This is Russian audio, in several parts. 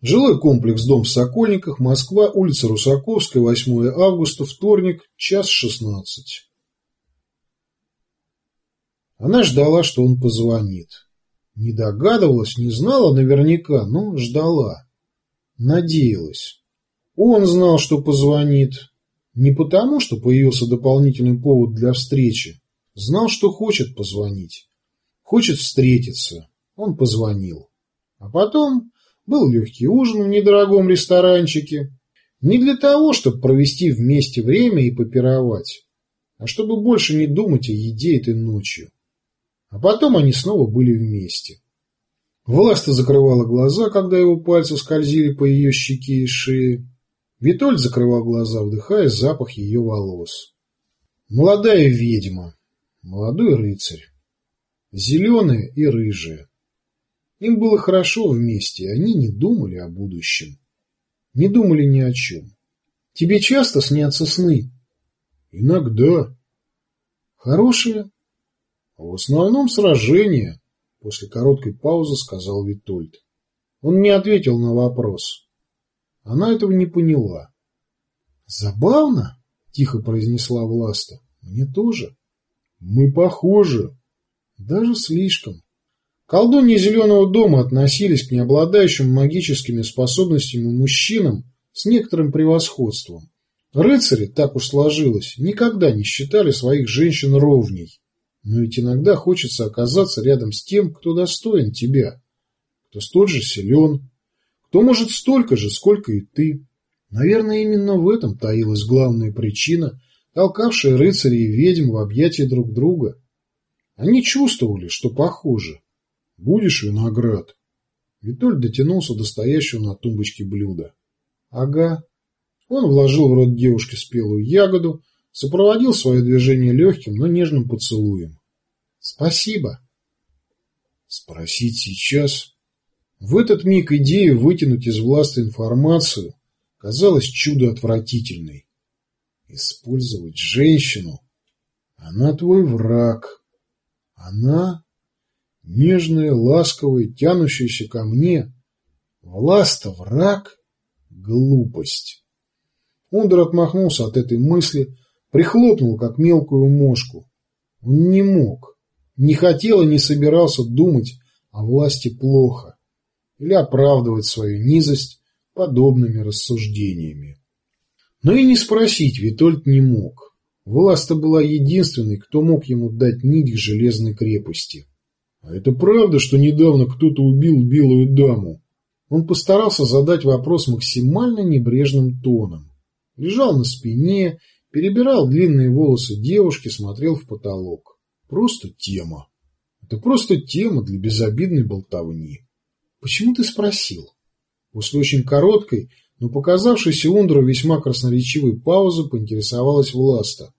Жилой комплекс «Дом в Сокольниках», Москва, улица Русаковская, 8 августа, вторник, час 16. Она ждала, что он позвонит. Не догадывалась, не знала наверняка, но ждала. Надеялась. Он знал, что позвонит. Не потому, что появился дополнительный повод для встречи. Знал, что хочет позвонить. Хочет встретиться. Он позвонил. А потом был легкий ужин в недорогом ресторанчике. Не для того, чтобы провести вместе время и попировать, а чтобы больше не думать о еде этой ночью. А потом они снова были вместе. Власта закрывала глаза, когда его пальцы скользили по ее щеке и шее. Витольд закрывал глаза, вдыхая запах ее волос. Молодая ведьма, молодой рыцарь, зеленая и рыжая. Им было хорошо вместе, они не думали о будущем. Не думали ни о чем. Тебе часто снятся сны? Иногда. Хорошие? В основном сражения, после короткой паузы сказал Витольд. Он не ответил на вопрос. Она этого не поняла. Забавно, тихо произнесла Власта. Мне тоже. Мы похожи. Даже слишком. Колдуньи Зеленого дома относились к необладающим магическими способностями мужчинам с некоторым превосходством. Рыцари, так уж сложилось, никогда не считали своих женщин ровней. Но ведь иногда хочется оказаться рядом с тем, кто достоин тебя, кто столь же силен, кто может столько же, сколько и ты. Наверное, именно в этом таилась главная причина, толкавшая рыцарей и ведьм в объятия друг друга. Они чувствовали, что похожи. Будешь виноград? Витоль дотянулся до стоящего на тумбочке блюда. Ага. Он вложил в рот девушке спелую ягоду, сопроводил свое движение легким, но нежным поцелуем. Спасибо. Спросить сейчас? В этот миг идея вытянуть из власти информацию казалась чудо отвратительной. Использовать женщину. Она твой враг. Она нежная, ласковая, тянущаяся ко мне. Власта враг — глупость. Ундер отмахнулся от этой мысли, прихлопнул, как мелкую мошку. Он не мог, не хотел и не собирался думать о власти плохо или оправдывать свою низость подобными рассуждениями. Но и не спросить Витольд не мог. Власта была единственной, кто мог ему дать нить к железной крепости. А это правда, что недавно кто-то убил белую даму? Он постарался задать вопрос максимально небрежным тоном. Лежал на спине, перебирал длинные волосы девушки, смотрел в потолок. Просто тема. Это просто тема для безобидной болтовни. Почему ты спросил? После очень короткой, но показавшейся Ундру весьма красноречивой паузы поинтересовалась Власта.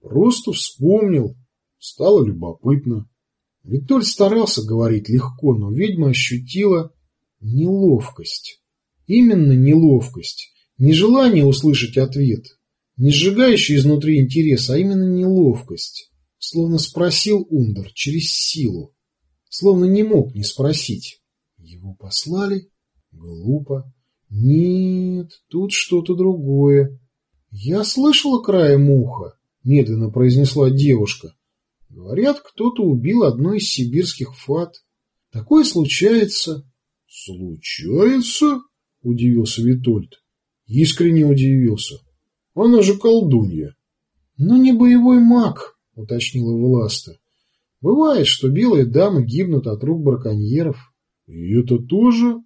Просто вспомнил. Стало любопытно. Витоль старался говорить легко, но ведьма ощутила неловкость. Именно неловкость. Не желание услышать ответ, не сжигающий изнутри интерес, а именно неловкость. Словно спросил Ундер через силу. Словно не мог не спросить. Его послали? Глупо. Нет, тут что-то другое. Я слышала краем уха, медленно произнесла девушка. Говорят, кто-то убил одну из сибирских фат. Такое случается. Случается? Удивился Витольд. Искренне удивился. Она же колдунья. Но не боевой маг, уточнила Власта. Бывает, что белые дамы гибнут от рук браконьеров. И это тоже?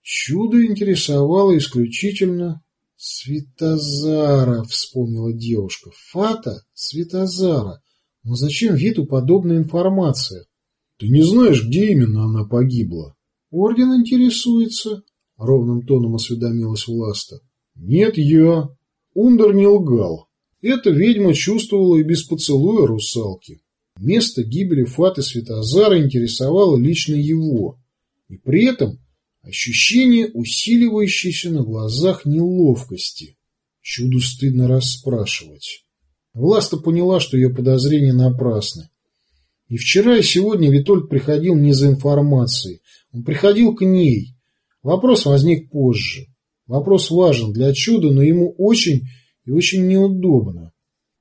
Чудо интересовало исключительно Светозара, вспомнила девушка. Фата Светозара. Но зачем Виту подобная информация? Ты не знаешь, где именно она погибла? Орден интересуется, ровным тоном осведомилась Власта. Нет, я. Ундер не лгал. Эта ведьма чувствовала и без поцелуя русалки. Место гибели Фаты Светозара интересовало лично его. И при этом ощущение усиливающейся на глазах неловкости. Чуду стыдно расспрашивать. Власта поняла, что ее подозрения напрасны. И вчера, и сегодня Витольд приходил не за информацией. Он приходил к ней. Вопрос возник позже. Вопрос важен для чуда, но ему очень и очень неудобно.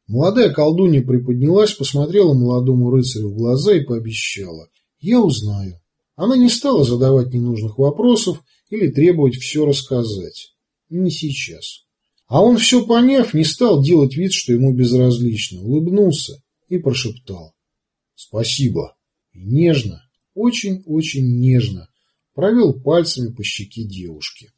Молодая колдунья приподнялась, посмотрела молодому рыцарю в глаза и пообещала. «Я узнаю». Она не стала задавать ненужных вопросов или требовать все рассказать. Не сейчас. А он, все поняв, не стал делать вид, что ему безразлично, улыбнулся и прошептал. «Спасибо». И нежно, очень-очень нежно провел пальцами по щеке девушки.